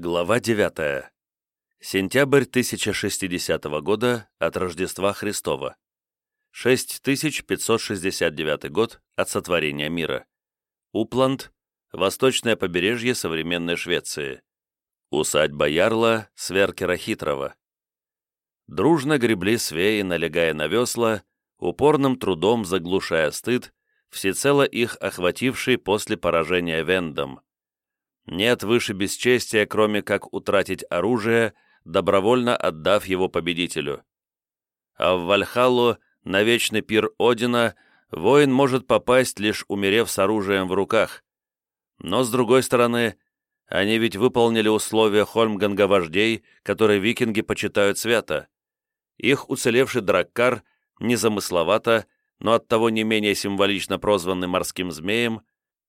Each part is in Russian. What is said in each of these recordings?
Глава 9. Сентябрь 1060 года от Рождества Христова. 6569 год от сотворения мира. Упланд, восточное побережье современной Швеции. Усадьба Ярла Сверкера Хитрого. Дружно гребли свеи, налегая на весла, упорным трудом заглушая стыд, всецело их охвативший после поражения Вендом. Нет выше бесчестия, кроме как утратить оружие, добровольно отдав его победителю. А в Вальхаллу, на вечный пир Одина, воин может попасть, лишь умерев с оружием в руках. Но, с другой стороны, они ведь выполнили условия Хольмганга вождей, которые викинги почитают свято. Их уцелевший драккар, незамысловато, но оттого не менее символично прозванный морским змеем,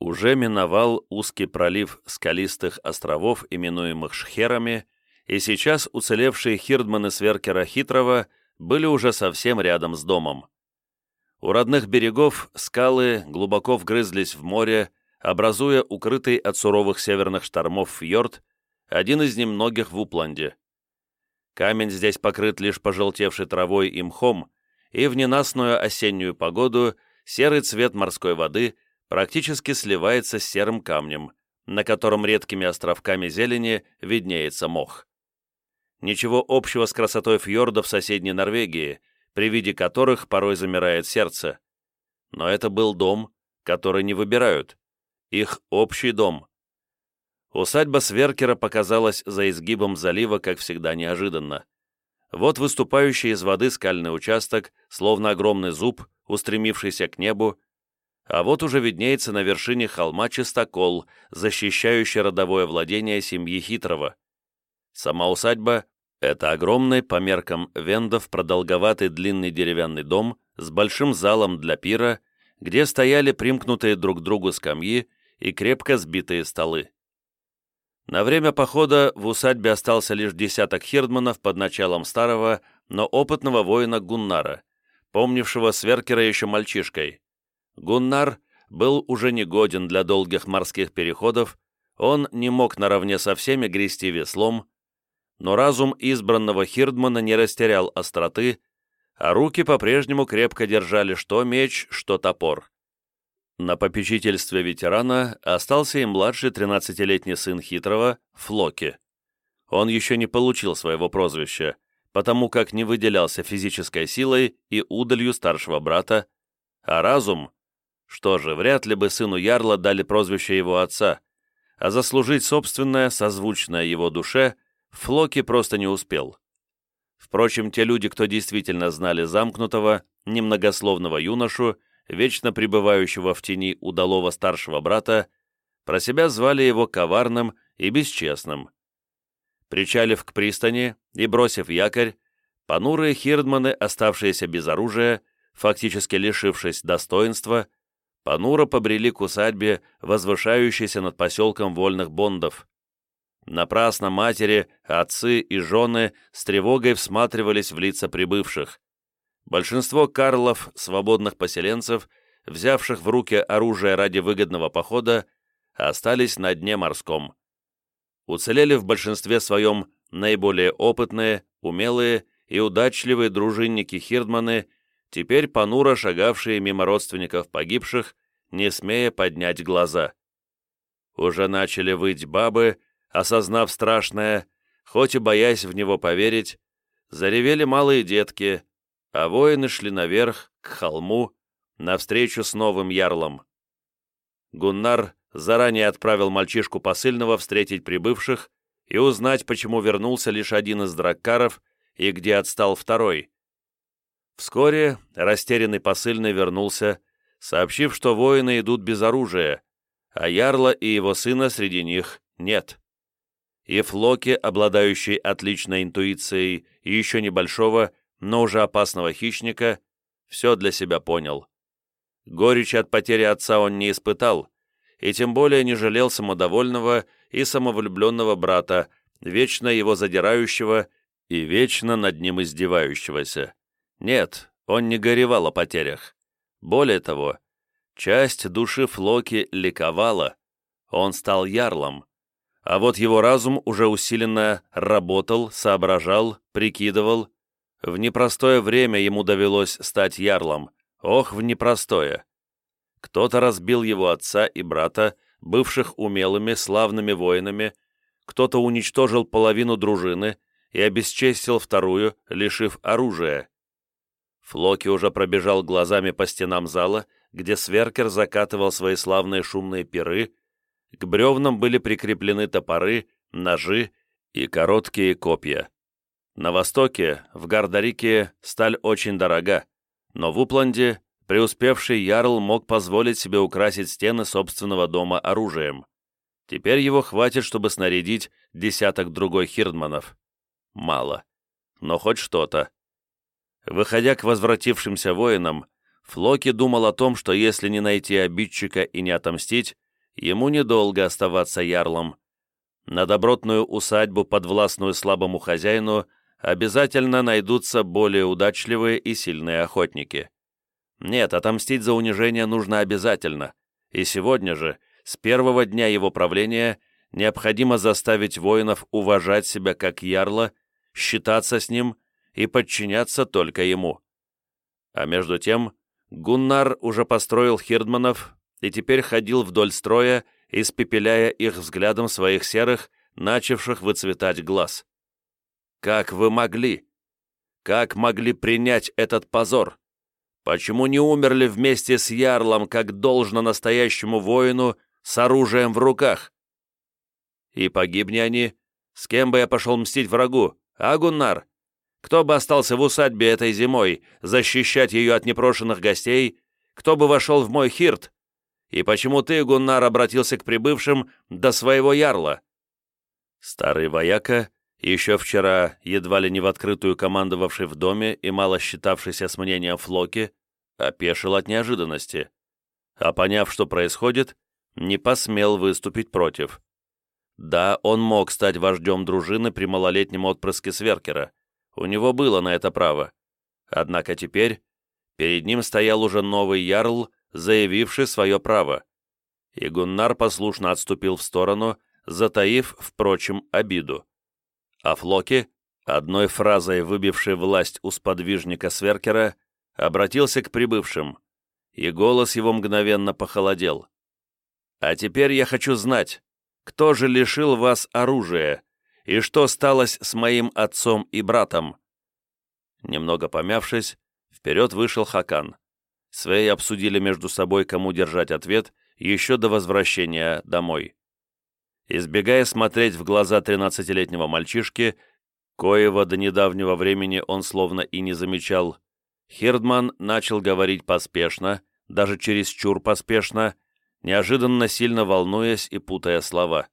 уже миновал узкий пролив скалистых островов, именуемых Шхерами, и сейчас уцелевшие хирдманы Сверкера Хитрого были уже совсем рядом с домом. У родных берегов скалы глубоко вгрызлись в море, образуя укрытый от суровых северных штормов фьорд, один из немногих в Упланде. Камень здесь покрыт лишь пожелтевшей травой и мхом, и в ненастную осеннюю погоду серый цвет морской воды – практически сливается с серым камнем, на котором редкими островками зелени виднеется мох. Ничего общего с красотой фьордов соседней Норвегии, при виде которых порой замирает сердце. Но это был дом, который не выбирают. Их общий дом. Усадьба Сверкера показалась за изгибом залива, как всегда, неожиданно. Вот выступающий из воды скальный участок, словно огромный зуб, устремившийся к небу, а вот уже виднеется на вершине холма чистокол, защищающий родовое владение семьи Хитрого. Сама усадьба — это огромный по меркам вендов продолговатый длинный деревянный дом с большим залом для пира, где стояли примкнутые друг к другу скамьи и крепко сбитые столы. На время похода в усадьбе остался лишь десяток хирдманов под началом старого, но опытного воина Гуннара, помнившего Сверкера еще мальчишкой. Гуннар был уже негоден для долгих морских переходов, он не мог наравне со всеми грести веслом, но разум избранного Хирдмана не растерял остроты, а руки по-прежнему крепко держали что меч, что топор. На попечительстве ветерана остался и младший 13-летний сын Хитрого, Флоки. Он еще не получил своего прозвища, потому как не выделялся физической силой и удалью старшего брата, а разум, что же, вряд ли бы сыну Ярла дали прозвище его отца, а заслужить собственное, созвучное его душе, Флоки просто не успел. Впрочем, те люди, кто действительно знали замкнутого, немногословного юношу, вечно пребывающего в тени удалого старшего брата, про себя звали его коварным и бесчестным. Причалив к пристани и бросив якорь, понурые хирдманы, оставшиеся без оружия, фактически лишившись достоинства, понуро побрели к усадьбе, возвышающейся над поселком вольных бондов. Напрасно матери, отцы и жены с тревогой всматривались в лица прибывших. Большинство карлов, свободных поселенцев, взявших в руки оружие ради выгодного похода, остались на дне морском. Уцелели в большинстве своем наиболее опытные, умелые и удачливые дружинники-хирдманы теперь понуро шагавшие мимо родственников погибших, не смея поднять глаза. Уже начали выть бабы, осознав страшное, хоть и боясь в него поверить, заревели малые детки, а воины шли наверх, к холму, навстречу с новым ярлом. Гуннар заранее отправил мальчишку посыльного встретить прибывших и узнать, почему вернулся лишь один из драккаров и где отстал второй. Вскоре растерянный посыльный вернулся, сообщив, что воины идут без оружия, а Ярла и его сына среди них нет. И Флоки, обладающий отличной интуицией и еще небольшого, но уже опасного хищника, все для себя понял. Горечи от потери отца он не испытал, и тем более не жалел самодовольного и самовлюбленного брата, вечно его задирающего и вечно над ним издевающегося. Нет, он не горевал о потерях. Более того, часть души Флоки ликовала. Он стал ярлом. а вот его разум уже усиленно работал, соображал, прикидывал. В непростое время ему довелось стать ярлом. Ох, в непростое. Кто-то разбил его отца и брата, бывших умелыми, славными воинами, кто-то уничтожил половину дружины и обесчестил вторую, лишив оружия. Флоки уже пробежал глазами по стенам зала, где Сверкер закатывал свои славные шумные пиры, к бревнам были прикреплены топоры, ножи и короткие копья. На востоке, в Гардарике, сталь очень дорога, но в Упланде преуспевший ярл мог позволить себе украсить стены собственного дома оружием. Теперь его хватит, чтобы снарядить десяток другой хирдманов. Мало. Но хоть что-то. Выходя к возвратившимся воинам, Флоки думал о том, что если не найти обидчика и не отомстить, ему недолго оставаться ярлом. На добротную усадьбу, подвластную слабому хозяину, обязательно найдутся более удачливые и сильные охотники. Нет, отомстить за унижение нужно обязательно, и сегодня же, с первого дня его правления, необходимо заставить воинов уважать себя как ярла, считаться с ним и подчиняться только ему. А между тем, Гуннар уже построил хирдманов и теперь ходил вдоль строя, испепеляя их взглядом своих серых, начавших выцветать глаз. «Как вы могли? Как могли принять этот позор? Почему не умерли вместе с Ярлом, как должно настоящему воину, с оружием в руках? И погибни они, с кем бы я пошел мстить врагу, а, Гуннар? Кто бы остался в усадьбе этой зимой, защищать ее от непрошенных гостей? Кто бы вошел в мой хирт? И почему ты, Гуннар, обратился к прибывшим до своего ярла?» Старый вояка, еще вчера едва ли не в открытую командовавший в доме и мало считавшийся с мнением Флоки, опешил от неожиданности. А поняв, что происходит, не посмел выступить против. Да, он мог стать вождем дружины при малолетнем отпрыске Сверкера. У него было на это право. Однако теперь перед ним стоял уже новый ярл, заявивший свое право. И Гуннар послушно отступил в сторону, затаив, впрочем, обиду. А Флоки, одной фразой выбивший власть у сподвижника Сверкера, обратился к прибывшим, и голос его мгновенно похолодел. «А теперь я хочу знать, кто же лишил вас оружия, и что сталось с моим отцом и братом?» Немного помявшись, вперед вышел Хакан. Свеи обсудили между собой, кому держать ответ, еще до возвращения домой. Избегая смотреть в глаза тринадцатилетнего мальчишки, коего до недавнего времени он словно и не замечал, Хирдман начал говорить поспешно, даже чересчур поспешно, неожиданно сильно волнуясь и путая слова.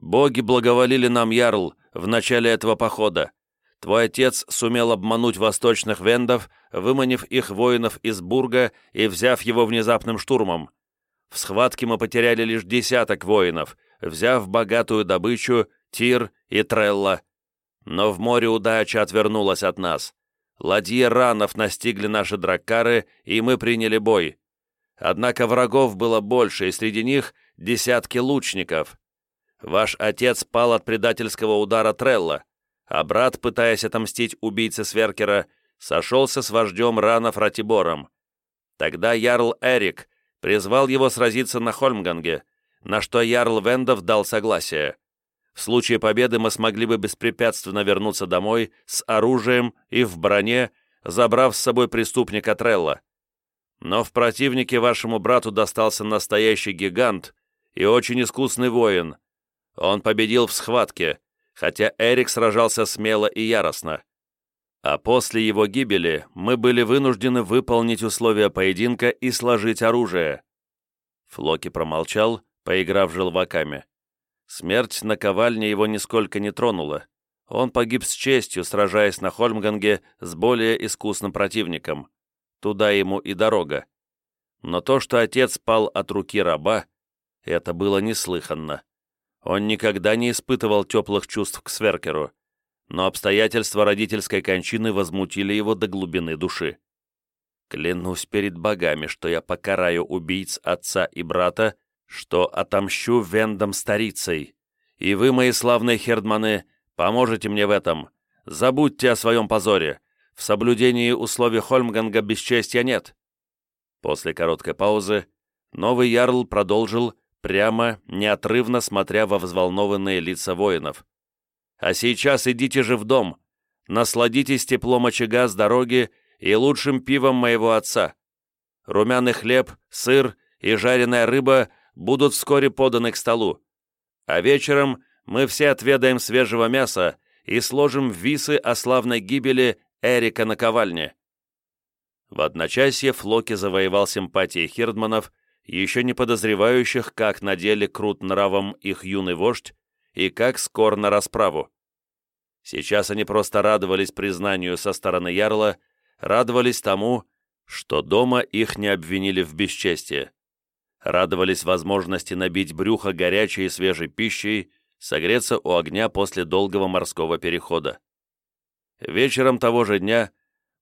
«Боги благоволили нам, Ярл, в начале этого похода. Твой отец сумел обмануть восточных вендов, выманив их воинов из Бурга и взяв его внезапным штурмом. В схватке мы потеряли лишь десяток воинов, взяв богатую добычу, Тир и Трелла. Но в море удача отвернулась от нас. Ладьи ранов настигли наши драккары, и мы приняли бой. Однако врагов было больше, и среди них десятки лучников. Ваш отец пал от предательского удара Трелла а брат, пытаясь отомстить убийце Сверкера, сошелся с вождем Ранов Ратибором. Тогда Ярл Эрик призвал его сразиться на Хольмганге, на что Ярл Вендов дал согласие. В случае победы мы смогли бы беспрепятственно вернуться домой с оружием и в броне, забрав с собой преступника Трелла. Но в противнике вашему брату достался настоящий гигант и очень искусный воин. Он победил в схватке, хотя Эрик сражался смело и яростно. А после его гибели мы были вынуждены выполнить условия поединка и сложить оружие. Флоки промолчал, поиграв желваками. Смерть на ковальне его нисколько не тронула. Он погиб с честью, сражаясь на Хольмганге с более искусным противником. Туда ему и дорога. Но то, что отец пал от руки раба, это было неслыханно. Он никогда не испытывал теплых чувств к Сверкеру, но обстоятельства родительской кончины возмутили его до глубины души. «Клянусь перед богами, что я покараю убийц отца и брата, что отомщу вендам старицей, И вы, мои славные хердманы, поможете мне в этом. Забудьте о своем позоре. В соблюдении условий Хольмганга бесчестья нет». После короткой паузы новый ярл продолжил, прямо, неотрывно смотря во взволнованные лица воинов. «А сейчас идите же в дом, насладитесь теплом очага с дороги и лучшим пивом моего отца. Румяный хлеб, сыр и жареная рыба будут вскоре поданы к столу. А вечером мы все отведаем свежего мяса и сложим висы о славной гибели Эрика на ковальне». В одночасье Флоки завоевал симпатии хирдманов, еще не подозревающих, как на деле крут нравом их юный вождь и как скор на расправу. Сейчас они просто радовались признанию со стороны Ярла, радовались тому, что дома их не обвинили в бесчестии. Радовались возможности набить брюхо горячей и свежей пищей, согреться у огня после долгого морского перехода. Вечером того же дня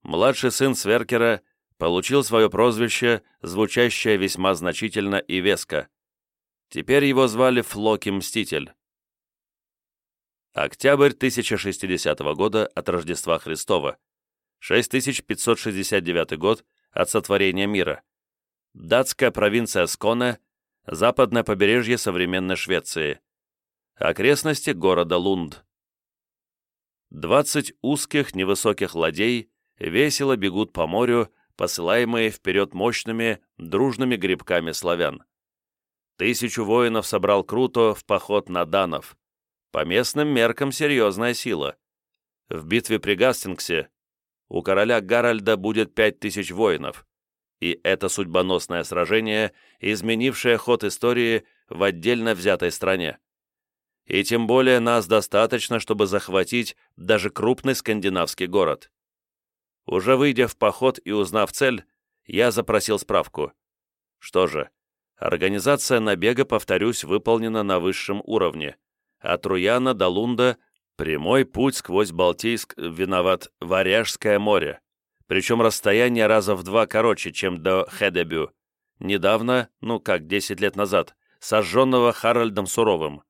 младший сын Сверкера получил свое прозвище, звучащее весьма значительно и веско. Теперь его звали Флоки Мститель. Октябрь 1060 года от Рождества Христова. 6569 год от сотворения мира. Датская провинция Сконе, западное побережье современной Швеции. Окрестности города Лунд. Двадцать узких невысоких ладей весело бегут по морю, посылаемые вперед мощными, дружными грибками славян. Тысячу воинов собрал Круто в поход на Данов. По местным меркам серьезная сила. В битве при Гастингсе у короля Гарольда будет пять тысяч воинов. И это судьбоносное сражение, изменившее ход истории в отдельно взятой стране. И тем более нас достаточно, чтобы захватить даже крупный скандинавский город. Уже выйдя в поход и узнав цель, я запросил справку. Что же, организация набега, повторюсь, выполнена на высшем уровне. От Руяна до Лунда прямой путь сквозь Балтийск виноват Варяжское море, причем расстояние раза в два короче, чем до Хедебю. Недавно, ну как, 10 лет назад, сожженного Харальдом Суровым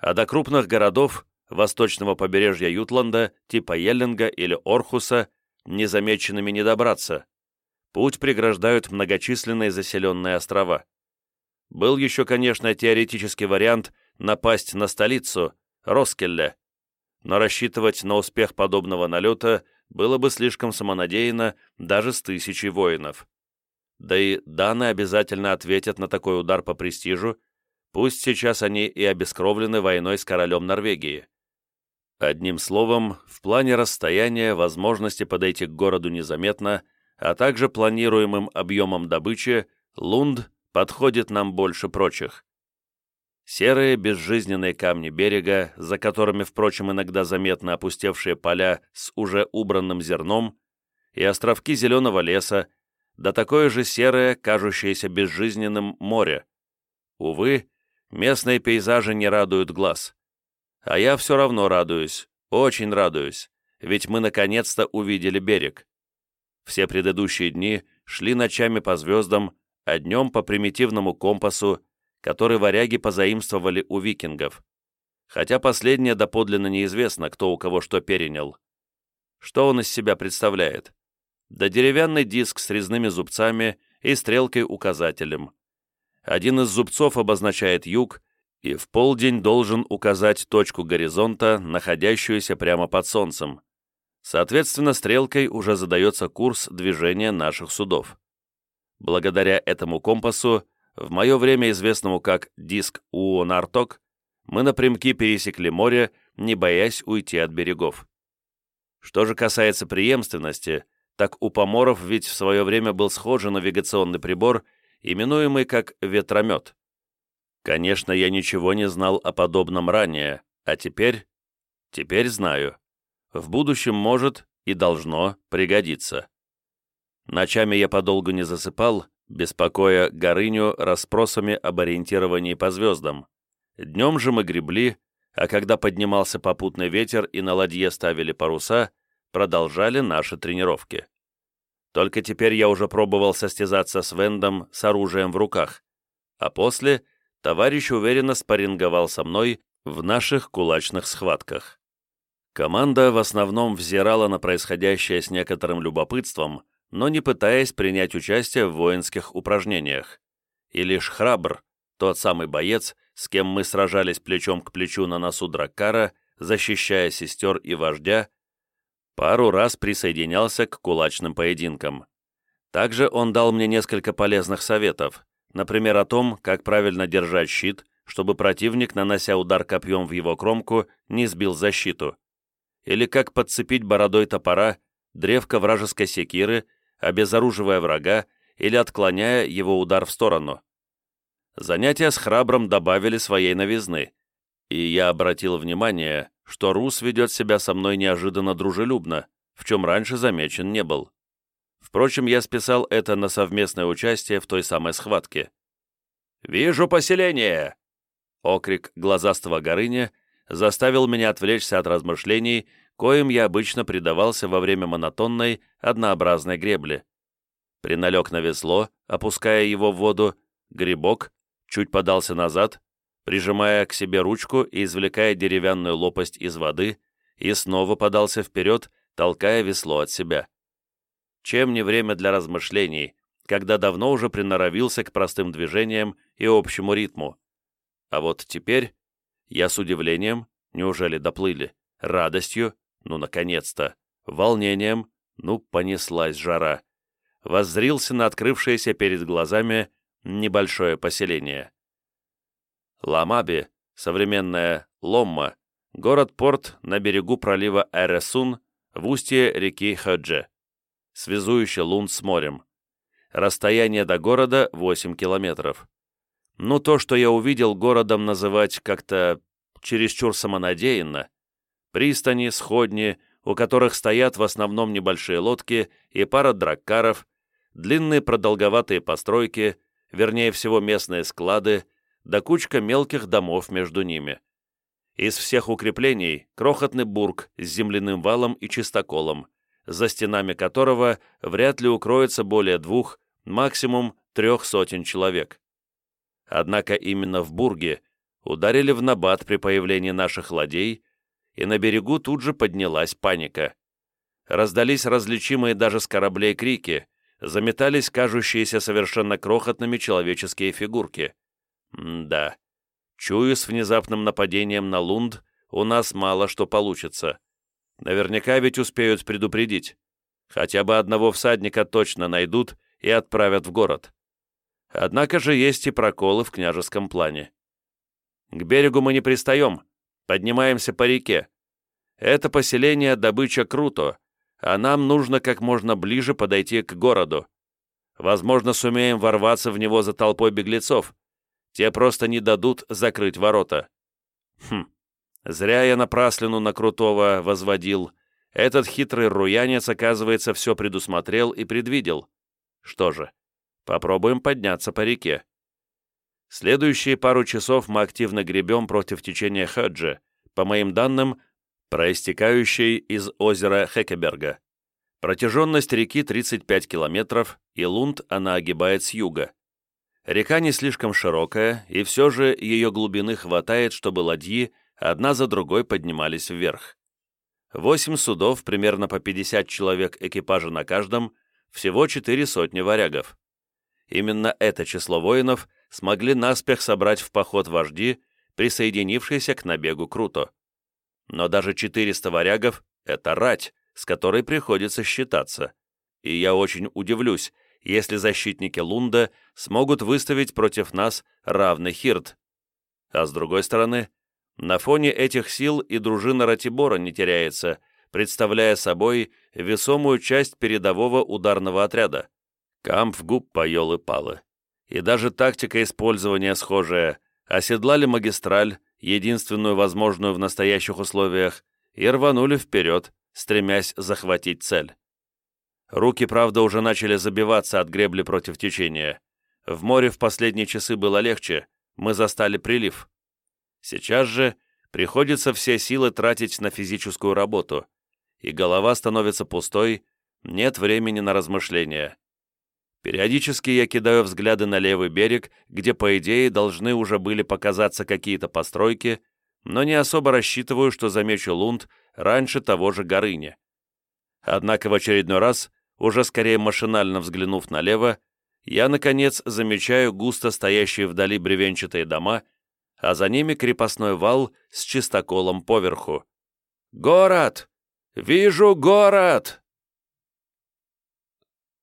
а до крупных городов восточного побережья Ютланда, типа Еллинга или Орхуса, незамеченными не добраться. Путь преграждают многочисленные заселенные острова. Был еще, конечно, теоретический вариант напасть на столицу, Роскелле, но рассчитывать на успех подобного налета было бы слишком самонадеянно даже с тысячей воинов. Да и Даны обязательно ответят на такой удар по престижу, Пусть сейчас они и обескровлены войной с королем Норвегии. Одним словом, в плане расстояния, возможности подойти к городу незаметно, а также планируемым объемом добычи, Лунд подходит нам больше прочих. Серые безжизненные камни берега, за которыми, впрочем, иногда заметно опустевшие поля с уже убранным зерном, и островки зеленого леса, да такое же серое, кажущееся безжизненным море. Увы, Местные пейзажи не радуют глаз. А я все равно радуюсь, очень радуюсь, ведь мы наконец-то увидели берег. Все предыдущие дни шли ночами по звездам, а днем по примитивному компасу, который варяги позаимствовали у викингов. Хотя последнее доподлинно неизвестно, кто у кого что перенял. Что он из себя представляет? Да деревянный диск с резными зубцами и стрелкой-указателем. Один из зубцов обозначает юг, и в полдень должен указать точку горизонта, находящуюся прямо под солнцем. Соответственно, стрелкой уже задается курс движения наших судов. Благодаря этому компасу, в мое время известному как диск Уонарток, мы напрямки пересекли море, не боясь уйти от берегов. Что же касается преемственности, так у поморов ведь в свое время был схожий навигационный прибор – именуемый как ветромет. Конечно, я ничего не знал о подобном ранее, а теперь... Теперь знаю. В будущем может и должно пригодиться. Ночами я подолгу не засыпал, беспокоя Горыню расспросами об ориентировании по звездам. Днем же мы гребли, а когда поднимался попутный ветер и на ладье ставили паруса, продолжали наши тренировки. Только теперь я уже пробовал состязаться с Вендом с оружием в руках. А после товарищ уверенно спарринговал со мной, в наших кулачных схватках. Команда в основном взирала на происходящее с некоторым любопытством, но не пытаясь принять участие в воинских упражнениях. И лишь храбр, тот самый боец, с кем мы сражались плечом к плечу на носу Драккара, защищая сестер и вождя, пару раз присоединялся к кулачным поединкам. Также он дал мне несколько полезных советов, например, о том, как правильно держать щит, чтобы противник, нанося удар копьем в его кромку, не сбил защиту, или как подцепить бородой топора древко вражеской секиры, обезоруживая врага или отклоняя его удар в сторону. Занятия с храбром добавили своей новизны, и я обратил внимание, что Рус ведет себя со мной неожиданно дружелюбно, в чем раньше замечен не был. Впрочем, я списал это на совместное участие в той самой схватке. «Вижу поселение!» Окрик глазастого Горыня заставил меня отвлечься от размышлений, коим я обычно предавался во время монотонной, однообразной гребли. Приналег на весло, опуская его в воду, грибок, чуть подался назад, прижимая к себе ручку и извлекая деревянную лопасть из воды, и снова подался вперед, толкая весло от себя. Чем не время для размышлений, когда давно уже приноровился к простым движениям и общему ритму. А вот теперь я с удивлением, неужели доплыли, радостью, ну, наконец-то, волнением, ну, понеслась жара, воззрился на открывшееся перед глазами небольшое поселение. Ламаби, современная Ломма, город-порт на берегу пролива Эресун в устье реки Хадже, связующий Лунд с морем. Расстояние до города 8 километров. Ну, то, что я увидел, городом называть как-то чересчур самонадеянно. Пристани, сходни, у которых стоят в основном небольшие лодки и пара драккаров, длинные продолговатые постройки, вернее всего местные склады, да кучка мелких домов между ними. Из всех укреплений крохотный бург с земляным валом и чистоколом, за стенами которого вряд ли укроется более двух, максимум трех сотен человек. Однако именно в Бурге ударили в набат при появлении наших ладей, и на берегу тут же поднялась паника. Раздались различимые даже с кораблей крики, заметались кажущиеся совершенно крохотными человеческие фигурки. Да, чую, с внезапным нападением на Лунд у нас мало что получится. Наверняка ведь успеют предупредить. Хотя бы одного всадника точно найдут и отправят в город. Однако же есть и проколы в княжеском плане. К берегу мы не пристаем, поднимаемся по реке. Это поселение добыча круто, а нам нужно как можно ближе подойти к городу. Возможно, сумеем ворваться в него за толпой беглецов. Те просто не дадут закрыть ворота. Хм, зря я напраслину на Крутого возводил. Этот хитрый руянец, оказывается, все предусмотрел и предвидел. Что же, Попробуем подняться по реке. Следующие пару часов мы активно гребем против течения Хаджи, по моим данным, проистекающей из озера Хекеберга. Протяженность реки 35 километров, и Лунд она огибает с юга. Река не слишком широкая, и все же ее глубины хватает, чтобы ладьи одна за другой поднимались вверх. Восемь судов, примерно по 50 человек экипажа на каждом, всего четыре сотни варягов. Именно это число воинов смогли наспех собрать в поход вожди, присоединившиеся к набегу Круто. Но даже 400 варягов — это рать, с которой приходится считаться. И я очень удивлюсь, если защитники Лунда смогут выставить против нас равный хирт. А с другой стороны, на фоне этих сил и дружина Ратибора не теряется, представляя собой весомую часть передового ударного отряда. Кампфгуб поел и палы. И даже тактика использования схожая. Оседлали магистраль, единственную возможную в настоящих условиях, и рванули вперед, стремясь захватить цель. Руки, правда, уже начали забиваться от гребли против течения. В море в последние часы было легче, мы застали прилив. Сейчас же приходится все силы тратить на физическую работу, и голова становится пустой, нет времени на размышления. Периодически я кидаю взгляды на левый берег, где, по идее, должны уже были показаться какие-то постройки, но не особо рассчитываю, что замечу лунд раньше того же Горыни. Однако в очередной раз, уже скорее машинально взглянув налево, я, наконец, замечаю густо стоящие вдали бревенчатые дома а за ними крепостной вал с чистоколом поверху. «Город! Вижу город!»